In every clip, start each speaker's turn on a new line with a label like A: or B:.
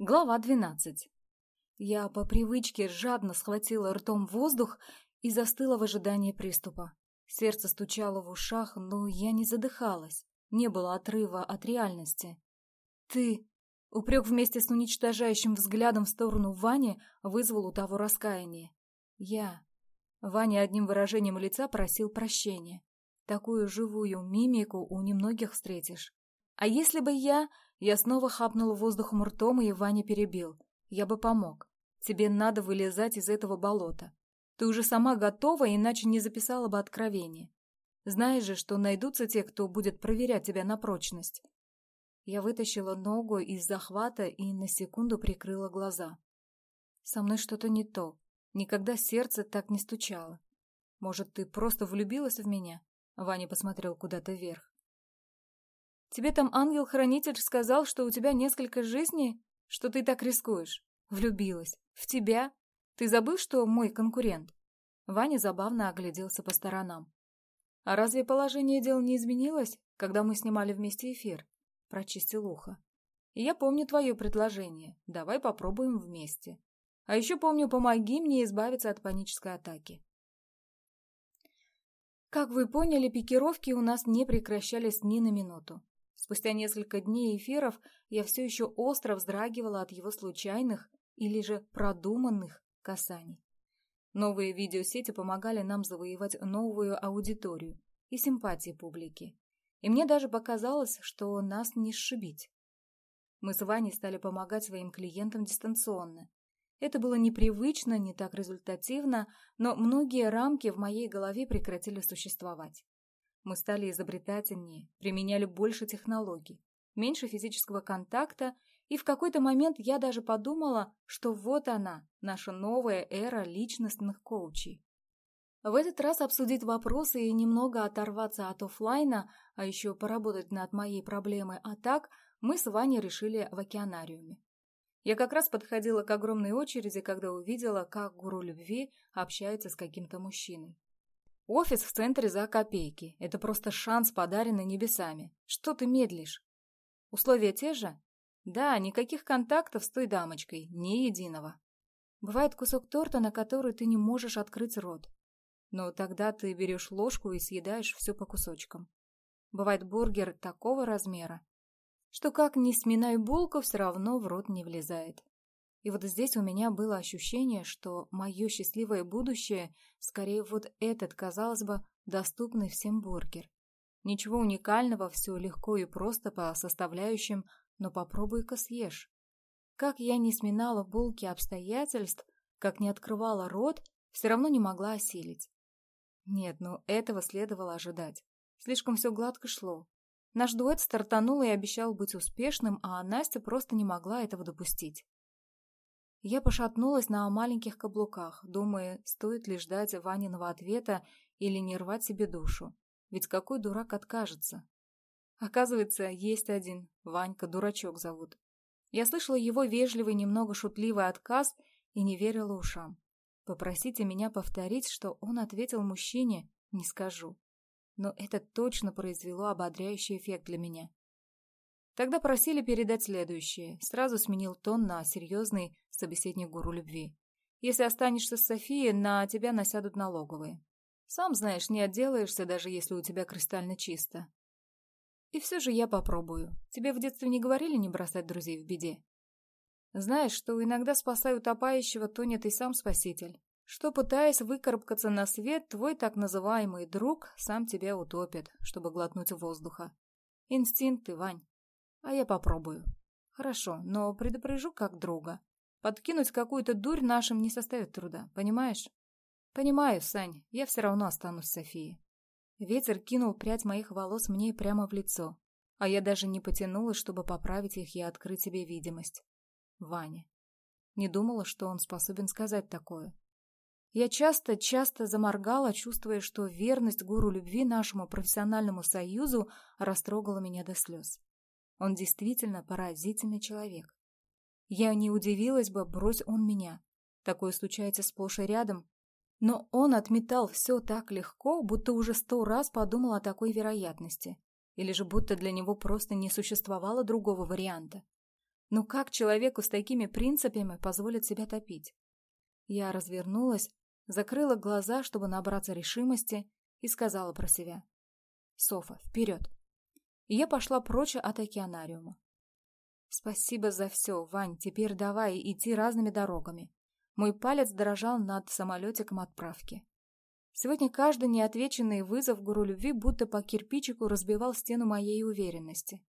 A: Глава 12. Я по привычке жадно схватила ртом воздух и застыла в ожидании приступа. Сердце стучало в ушах, но я не задыхалась. Не было отрыва от реальности. «Ты...» Упрек вместе с уничтожающим взглядом в сторону Вани вызвал у того раскаяние. «Я...» Ваня одним выражением лица просил прощения. Такую живую мимику у немногих встретишь. А если бы я я снова хапнул воздухом ртом, и Ваня перебил. «Я бы помог. Тебе надо вылезать из этого болота. Ты уже сама готова, иначе не записала бы откровение. Знаешь же, что найдутся те, кто будет проверять тебя на прочность». Я вытащила ногу из захвата и на секунду прикрыла глаза. Со мной что-то не то. Никогда сердце так не стучало. Может, ты просто влюбилась в меня? Ваня посмотрел куда-то вверх. Тебе там ангел-хранитель сказал, что у тебя несколько жизней, что ты так рискуешь. Влюбилась. В тебя. Ты забыл, что мой конкурент?» Ваня забавно огляделся по сторонам. «А разве положение дел не изменилось, когда мы снимали вместе эфир?» Прочистил ухо. И «Я помню твое предложение. Давай попробуем вместе. А еще помню, помоги мне избавиться от панической атаки». Как вы поняли, пикировки у нас не прекращались ни на минуту. Спустя несколько дней эфиров я все еще остро вздрагивала от его случайных или же продуманных касаний. Новые видеосети помогали нам завоевать новую аудиторию и симпатии публики. И мне даже показалось, что нас не сшибить. Мы с Ваней стали помогать своим клиентам дистанционно. Это было непривычно, не так результативно, но многие рамки в моей голове прекратили существовать. Мы стали изобретательнее, применяли больше технологий, меньше физического контакта, и в какой-то момент я даже подумала, что вот она, наша новая эра личностных коучей. В этот раз обсудить вопросы и немного оторваться от офлайна, а еще поработать над моей проблемой, а так мы с Ваней решили в океанариуме. Я как раз подходила к огромной очереди, когда увидела, как гуру любви общается с каким-то мужчиной. Офис в центре за копейки. Это просто шанс, подаренный небесами. Что ты медлишь? Условия те же? Да, никаких контактов с той дамочкой, ни единого. Бывает кусок торта, на который ты не можешь открыть рот. Но тогда ты берешь ложку и съедаешь все по кусочкам. Бывает бургер такого размера, что как ни сминай булку, все равно в рот не влезает. И вот здесь у меня было ощущение, что мое счастливое будущее скорее вот этот, казалось бы, доступный всем бургер. Ничего уникального, все легко и просто по составляющим, но попробуй-ка съешь. Как я не сминала булки обстоятельств, как не открывала рот, все равно не могла осилить. Нет, ну этого следовало ожидать. Слишком все гладко шло. Наш дуэт стартанул и обещал быть успешным, а Настя просто не могла этого допустить. Я пошатнулась на маленьких каблуках, думая, стоит ли ждать Ваниного ответа или не рвать себе душу. Ведь какой дурак откажется? Оказывается, есть один. Ванька дурачок зовут. Я слышала его вежливый, немного шутливый отказ и не верила ушам. Попросите меня повторить, что он ответил мужчине, не скажу. Но это точно произвело ободряющий эффект для меня. Тогда просили передать следующее. Сразу сменил тон на серьезный собеседник гуру любви. Если останешься с Софией, на тебя насядут налоговые. Сам знаешь, не отделаешься, даже если у тебя кристально чисто. И все же я попробую. Тебе в детстве не говорили не бросать друзей в беде? Знаешь, что иногда, спасая утопающего, тонет ты сам спаситель. Что, пытаясь выкарабкаться на свет, твой так называемый друг сам тебя утопит, чтобы глотнуть воздуха. Инстинкты, Вань. А я попробую. Хорошо, но предупрежу как друга. Подкинуть какую-то дурь нашим не составит труда, понимаешь? Понимаю, Сань, я все равно останусь с Софией. Ветер кинул прядь моих волос мне прямо в лицо, а я даже не потянулась, чтобы поправить их и открыть себе видимость. Ваня. Не думала, что он способен сказать такое. Я часто-часто заморгала, чувствуя, что верность гуру любви нашему профессиональному союзу растрогала меня до слез. Он действительно поразительный человек. Я не удивилась бы, брось он меня. Такое случается сплошь и рядом. Но он отметал все так легко, будто уже сто раз подумал о такой вероятности. Или же будто для него просто не существовало другого варианта. Ну как человеку с такими принципами позволит себя топить? Я развернулась, закрыла глаза, чтобы набраться решимости, и сказала про себя. «Софа, вперед!» И я пошла прочь от океанариума. «Спасибо за все, Вань, теперь давай идти разными дорогами». Мой палец дрожал над самолетиком отправки. Сегодня каждый неотвеченный вызов гуру любви будто по кирпичику разбивал стену моей уверенности.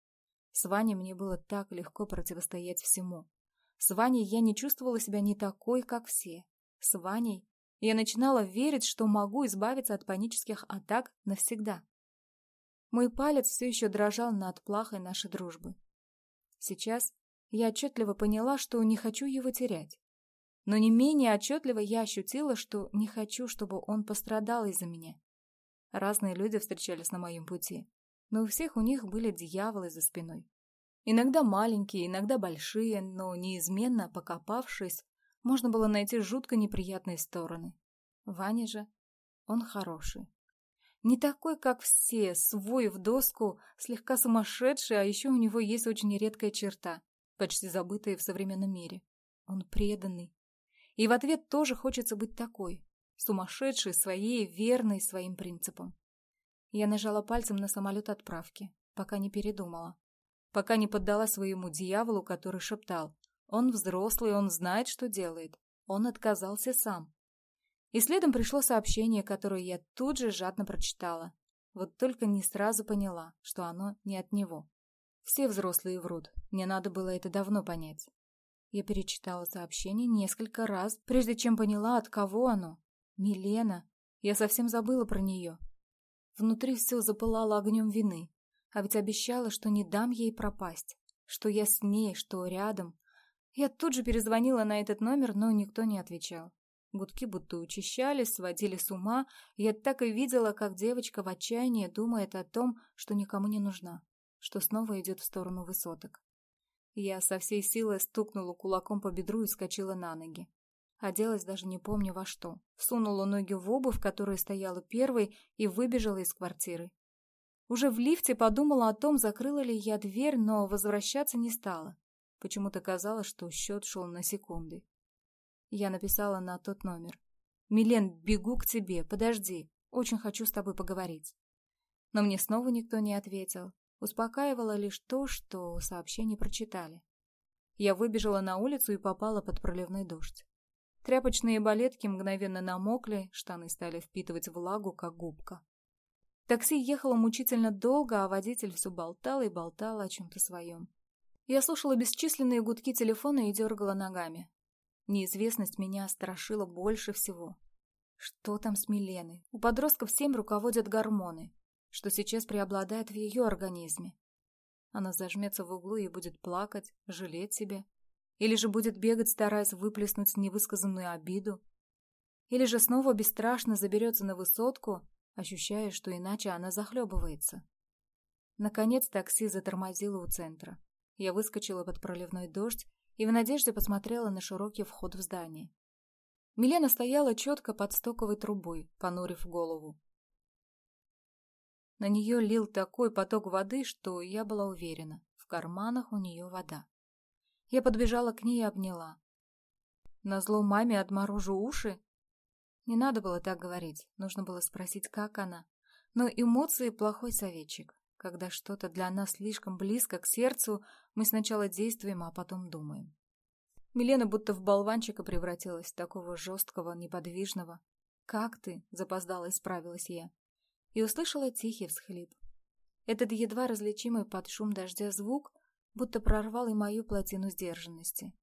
A: С Ваней мне было так легко противостоять всему. С Ваней я не чувствовала себя не такой, как все. С Ваней я начинала верить, что могу избавиться от панических атак навсегда. Мой палец все еще дрожал над плахой нашей дружбы. Сейчас я отчетливо поняла, что не хочу его терять. Но не менее отчетливо я ощутила, что не хочу, чтобы он пострадал из-за меня. Разные люди встречались на моем пути, но у всех у них были дьяволы за спиной. Иногда маленькие, иногда большие, но неизменно, покопавшись, можно было найти жутко неприятные стороны. Ваня же, он хороший. Не такой, как все, свой в доску, слегка сумасшедший, а еще у него есть очень редкая черта, почти забытая в современном мире. Он преданный. И в ответ тоже хочется быть такой, сумасшедший своей, верной своим принципам. Я нажала пальцем на самолет отправки, пока не передумала. Пока не поддала своему дьяволу, который шептал. Он взрослый, он знает, что делает. Он отказался сам. И следом пришло сообщение, которое я тут же жадно прочитала. Вот только не сразу поняла, что оно не от него. Все взрослые врут, мне надо было это давно понять. Я перечитала сообщение несколько раз, прежде чем поняла, от кого оно. Милена. Я совсем забыла про нее. Внутри все запылало огнем вины. А ведь обещала, что не дам ей пропасть. Что я с ней, что рядом. Я тут же перезвонила на этот номер, но никто не отвечал. Гудки будто учащались, сводили с ума. Я так и видела, как девочка в отчаянии думает о том, что никому не нужна, что снова идет в сторону высоток. Я со всей силой стукнула кулаком по бедру и скочила на ноги. Оделась даже не помню во что. Сунула ноги в обувь, которая стояла первой, и выбежала из квартиры. Уже в лифте подумала о том, закрыла ли Я написала на тот номер. «Милен, бегу к тебе, подожди, очень хочу с тобой поговорить». Но мне снова никто не ответил. Успокаивало лишь то, что сообщение прочитали. Я выбежала на улицу и попала под проливной дождь. Тряпочные балетки мгновенно намокли, штаны стали впитывать влагу, как губка. Такси ехало мучительно долго, а водитель все болтал и болтал о чем-то своем. Я слушала бесчисленные гудки телефона и дергала ногами. Неизвестность меня страшила больше всего. Что там с Миленой? У подростков всем руководят гормоны, что сейчас преобладает в ее организме. Она зажмется в углу и будет плакать, жалеть себя. Или же будет бегать, стараясь выплеснуть невысказанную обиду. Или же снова бесстрашно заберется на высотку, ощущая, что иначе она захлебывается. Наконец такси затормозило у центра. Я выскочила под проливной дождь и в надежде посмотрела на широкий вход в здание. Милена стояла четко под стоковой трубой, понурив голову. На нее лил такой поток воды, что я была уверена, в карманах у нее вода. Я подбежала к ней и обняла. На зло маме отморожу уши? Не надо было так говорить, нужно было спросить, как она. Но эмоции – плохой советчик когда что-то для нас слишком близко к сердцу, мы сначала действуем, а потом думаем. Милена будто в болванчика превратилась, такого жесткого, неподвижного. «Как ты?» — запоздала, исправилась я. И услышала тихий всхлип. Этот едва различимый под шум дождя звук будто прорвал и мою плотину сдержанности.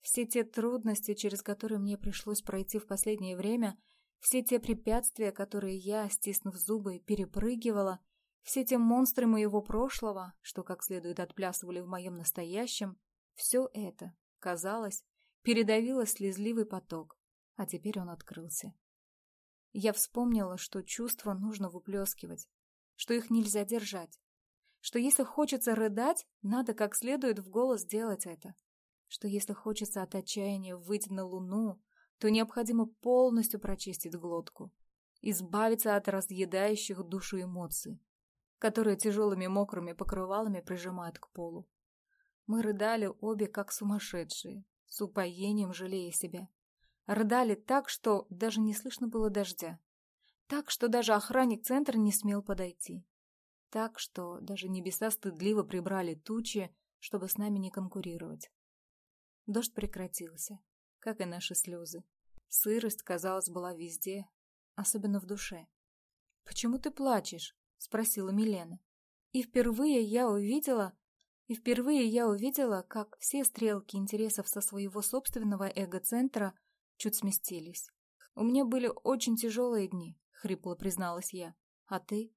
A: Все те трудности, через которые мне пришлось пройти в последнее время, все те препятствия, которые я, стиснув зубы, перепрыгивала — все монстры моего прошлого, что как следует отплясывали в моем настоящем, все это, казалось, передавило слезливый поток, а теперь он открылся. Я вспомнила, что чувства нужно выплескивать, что их нельзя держать, что если хочется рыдать, надо как следует в голос делать это, что если хочется от отчаяния выйти на луну, то необходимо полностью прочистить глотку, избавиться от разъедающих душу эмоций которая тяжелыми мокрыми покрывалами прижимает к полу. Мы рыдали обе как сумасшедшие, с упоением жалея себя. Рыдали так, что даже не слышно было дождя. Так, что даже охранник центра не смел подойти. Так, что даже небеса стыдливо прибрали тучи, чтобы с нами не конкурировать. Дождь прекратился, как и наши слезы. Сырость, казалось, была везде, особенно в душе. «Почему ты плачешь?» спросила Милена. И впервые я увидела... И впервые я увидела, как все стрелки интересов со своего собственного эгоцентра чуть сместились. «У меня были очень тяжелые дни», — хрипло призналась я. «А ты?»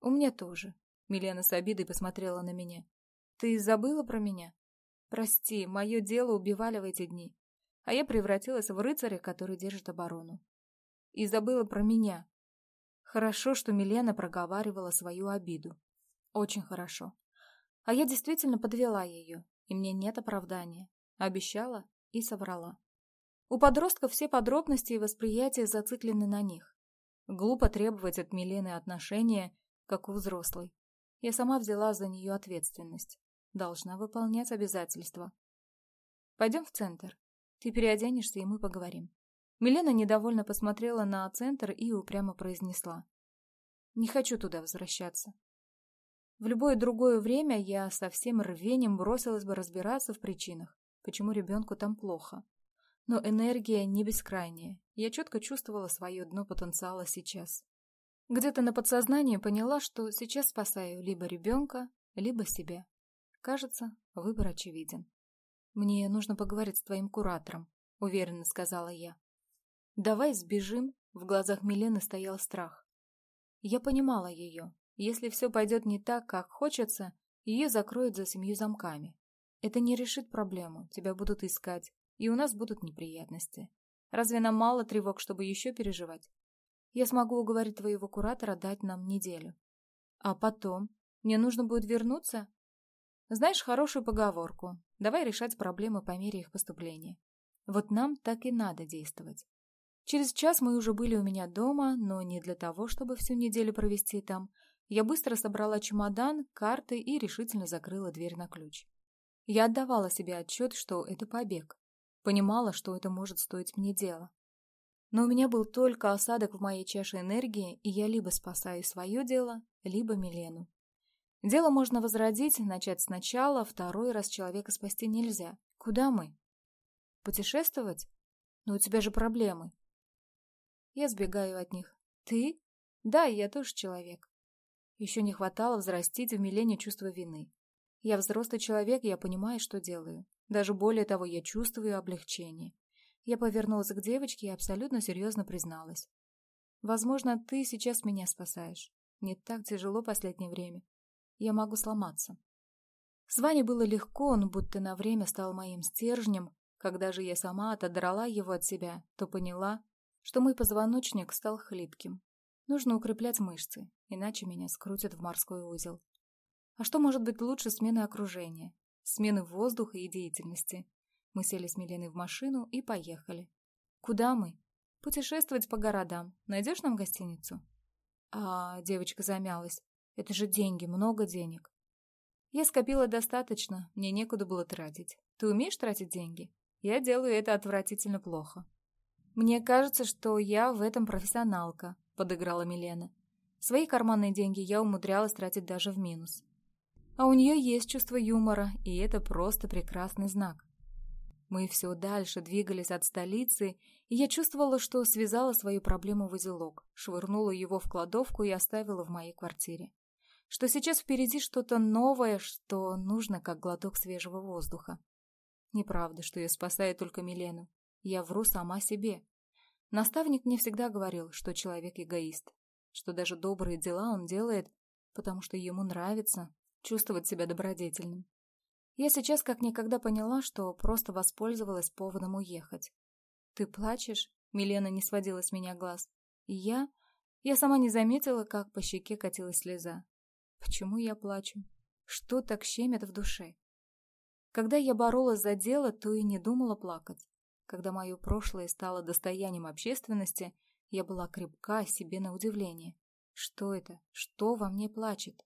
A: «У меня тоже», — Милена с обидой посмотрела на меня. «Ты забыла про меня?» «Прости, мое дело убивали в эти дни, а я превратилась в рыцаря, который держит оборону. И забыла про меня, Хорошо, что Милена проговаривала свою обиду. Очень хорошо. А я действительно подвела ее, и мне нет оправдания. Обещала и соврала. У подростков все подробности и восприятия зациклены на них. Глупо требовать от Милены отношения, как у взрослой. Я сама взяла за нее ответственность. Должна выполнять обязательства. Пойдем в центр. Ты переоденешься, и мы поговорим. Милена недовольно посмотрела на центр и упрямо произнесла. «Не хочу туда возвращаться». В любое другое время я со всем рвением бросилась бы разбираться в причинах, почему ребенку там плохо. Но энергия не бескрайняя. Я четко чувствовала свое дно потенциала сейчас. Где-то на подсознании поняла, что сейчас спасаю либо ребенка, либо себя. Кажется, выбор очевиден. «Мне нужно поговорить с твоим куратором», — уверенно сказала я. «Давай сбежим», — в глазах Милены стоял страх. Я понимала ее. Если все пойдет не так, как хочется, ее закроют за семью замками. Это не решит проблему, тебя будут искать, и у нас будут неприятности. Разве нам мало тревог, чтобы еще переживать? Я смогу уговорить твоего куратора дать нам неделю. А потом? Мне нужно будет вернуться? Знаешь хорошую поговорку. Давай решать проблемы по мере их поступления. Вот нам так и надо действовать. Через час мы уже были у меня дома, но не для того, чтобы всю неделю провести там. Я быстро собрала чемодан, карты и решительно закрыла дверь на ключ. Я отдавала себе отчет, что это побег. Понимала, что это может стоить мне дела. Но у меня был только осадок в моей чаше энергии, и я либо спасаю свое дело, либо Милену. Дело можно возродить, начать сначала, второй раз человека спасти нельзя. Куда мы? Путешествовать? Но ну, у тебя же проблемы. Я сбегаю от них. «Ты?» «Да, я тоже человек». Еще не хватало взрастить в Милене чувство вины. Я взрослый человек, я понимаю, что делаю. Даже более того, я чувствую облегчение. Я повернулась к девочке и абсолютно серьезно призналась. «Возможно, ты сейчас меня спасаешь. Мне так тяжело последнее время. Я могу сломаться». С Ваней было легко, он будто на время стал моим стержнем. Когда же я сама отодрала его от себя, то поняла, что мой позвоночник стал хлипким. Нужно укреплять мышцы, иначе меня скрутят в морской узел. А что может быть лучше смены окружения, смены воздуха и деятельности? Мы сели с Миленой в машину и поехали. Куда мы? Путешествовать по городам. Найдешь нам гостиницу? А, девочка замялась. Это же деньги, много денег. Я скопила достаточно, мне некуда было тратить. Ты умеешь тратить деньги? Я делаю это отвратительно плохо. Мне кажется, что я в этом профессионалка, подыграла Милена. Свои карманные деньги я умудрялась тратить даже в минус. А у нее есть чувство юмора, и это просто прекрасный знак. Мы все дальше двигались от столицы, и я чувствовала, что связала свою проблему в узелок, швырнула его в кладовку и оставила в моей квартире. Что сейчас впереди что-то новое, что нужно, как глоток свежего воздуха. Неправда, что я спасаю только Милену. Я вру сама себе. Наставник мне всегда говорил, что человек эгоист, что даже добрые дела он делает, потому что ему нравится чувствовать себя добродетельным. Я сейчас как никогда поняла, что просто воспользовалась поводом уехать. «Ты плачешь?» — Милена не сводила с меня глаз. И я... Я сама не заметила, как по щеке катилась слеза. Почему я плачу? Что так щемит в душе? Когда я боролась за дело, то и не думала плакать. Когда мое прошлое стало достоянием общественности, я была крепка себе на удивление. Что это? Что во мне плачет?